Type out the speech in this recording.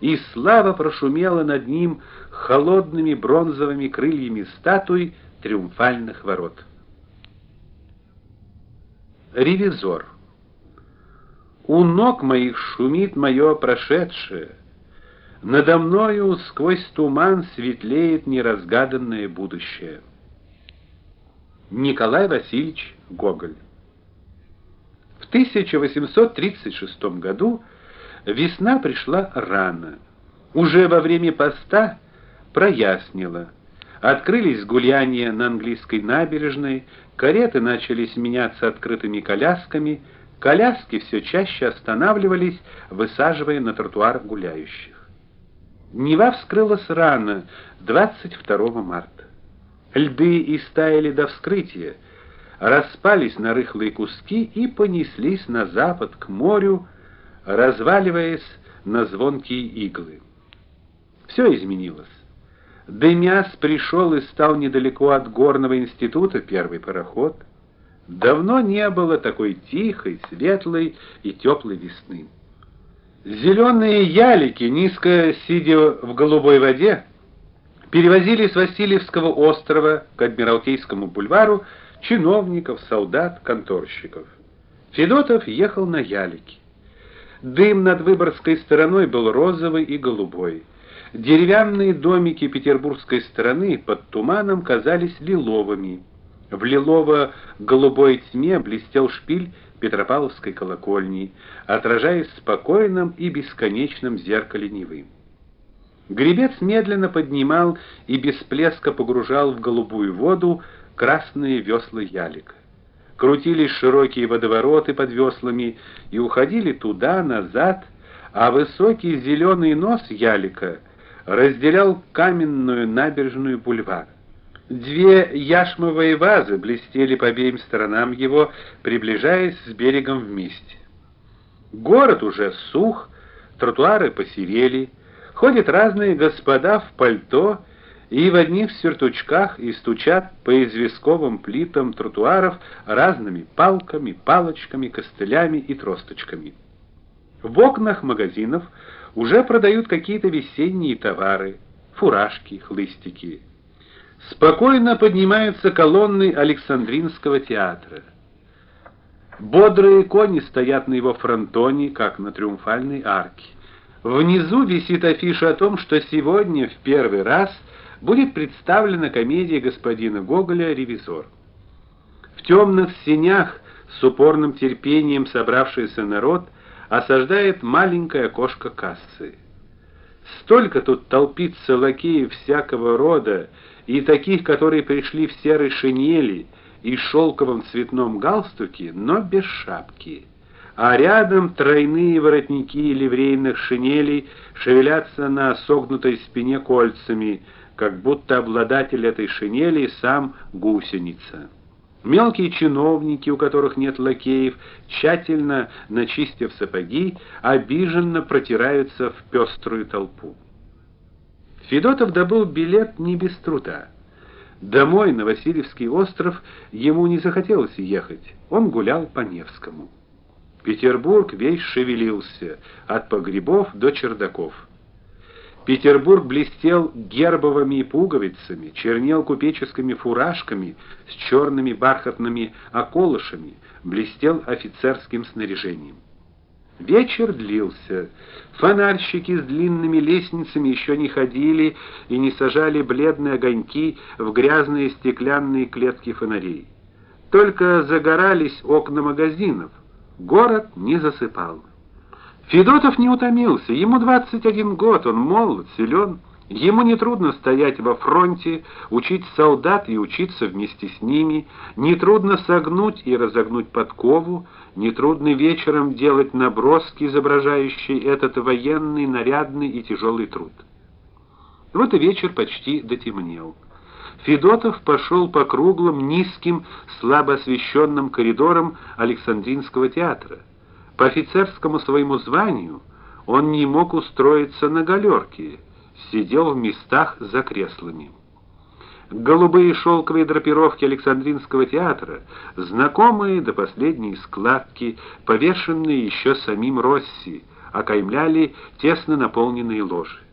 и слава прошумела над ним холодными бронзовыми крыльями статуй триумфальных ворот. Ревизор. У ног моих шумит мое прошедшее. Надо мною сквозь туман светлеет неразгаданное будущее. Николай Васильевич Гоголь. В 1836 году весна пришла рано. Уже во время поста прояснило. Открылись гуляния на английской набережной, кареты начали сменяться открытыми колясками, коляски все чаще останавливались, высаживая на тротуар гуляющих. Нева вскрылась рано, 22 марта. Льды истаяли до вскрытия, распались на рыхлые куски и понеслись на запад к морю, разваливаясь на звонкие иглы. Все изменилось. Демяс пришел и стал недалеко от горного института первый пароход. Давно не было такой тихой, светлой и теплой весны. Зеленые ялики, низко сидя в голубой воде, перевозили с Васильевского острова к Адмиралтейскому бульвару чиновников, солдат, конторщиков. Федотов ехал на ялике. Дым над Выборгской стороной был розовый и голубой. Деревянные домики петербургской стороны под туманом казались лиловыми. В лилово-голубой тьме блестел шпиль Петропавловской колокольни, отражаясь в спокойном и бесконечном зеркале Невы. Гребец медленно поднимал и без плеска погружал в голубую воду красные весла ялика. Крутились широкие водовороты под веслами и уходили туда, назад, а высокий зеленый нос ялика разделял каменную набережную бульвар. Две яшмовые вазы блестели по обеим сторонам его, приближаясь с берегом вместе. Город уже сух, тротуары посерели, ходят разные господа в пальто и в одних сюртучках и стучат по известковым плитам тротуаров разными палками, палочками, костылями и тросточками. В окнах магазинов уже продают какие-то весенние товары: фуражки, хлыстики. Спокойно поднимаются колонны Александринского театра. Бодрые кони стоят на его фронтоне, как на триумфальной арке. Внизу висит афиша о том, что сегодня в первый раз будет представлена комедия господина Гоголя Ревизор. В темных сенях с упорным терпением собравшийся народ осаждает маленькое окошко кассы. Столько тут толпится лакеев всякого рода, и таких, которые пришли в серой шинели и шелковом цветном галстуке, но без шапки. А рядом тройные воротники ливрейных шинелей шевелятся на согнутой спине кольцами, как будто обладатель этой шинели сам гусеница. Мелкие чиновники, у которых нет лакеев, тщательно начистив сапоги, обиженно протираются в пеструю толпу. Федотов добыл билет не без труда. Домой на Васильевский остров ему не захотелось ехать. Он гулял по Невскому. Петербург весь шевелился, от погребов до чердаков. Петербург блестел гербовыми пуговицами, чернел купеческими фуражками с черными бархатными околышами, блестел офицерским снаряжением. Вечер длился. Фонарщики с длинными лестницами еще не ходили и не сажали бледные огоньки в грязные стеклянные клетки фонарей. Только загорались окна магазинов. Город не засыпал. Федотов не утомился. Ему 21 год, он молод, силен. Ему не трудно стоять во фронте, учить солдат и учиться вместе с ними, не трудно согнуть и разогнуть подкову, не трудно вечером делать наброски, изображающие этот военный, нарядный и тяжелый труд. Вот и вечер почти дотемнел. Федотов пошел по круглым, низким, слабо освещенным коридорам Александринского театра. По офицерскому своему званию он не мог устроиться на галерке сидел в местах за креслами. Голубые шелковые драпировки Александринского театра, знакомые до последней складки, повешенные еще самим Росси, окаймляли тесно наполненные ложи.